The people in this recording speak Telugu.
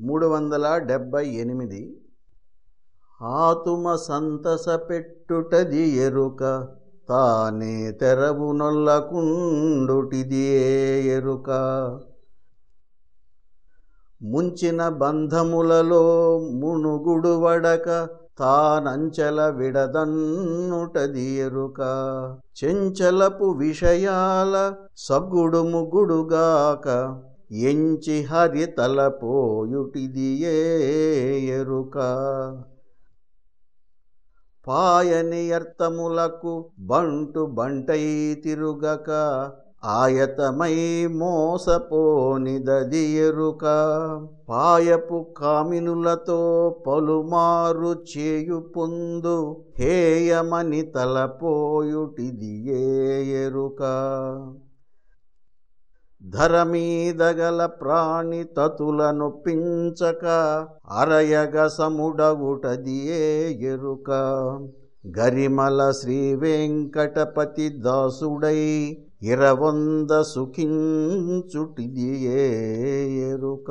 మూడు వందల డెబ్భై ఎనిమిది. ఆతుమ సంతస పెట్టుటది ఎరుక తానే తెరవు నొల్లకుండుటిదే ఎరుక. ముంచిన బంధములలో మునుగుడు వడక తానంచల విడదన్నుటది ఎరుక. చెంచలపు విషయాల సగ్గుడు ముగుడుగాక ఎంచి హరి తలపోయుటిది ఎరుక. పాయని అర్థములకు బంటు బంటై తిరుగక ఆయతమై మోసపోనిదది ఎరుక. పాయపు కామినులతో పలుమారు చేయు పొందు హేయమని తలపోయుటిది ఎరుక. ధరమీదగల ప్రాణి తతులను పించక అరయగ సముడవుటదియే ఎరుక. గరిమల శ్రీ వెంకటపతి దాసుడై ఇరవంద సుఖించుటిదియే ఎరుక.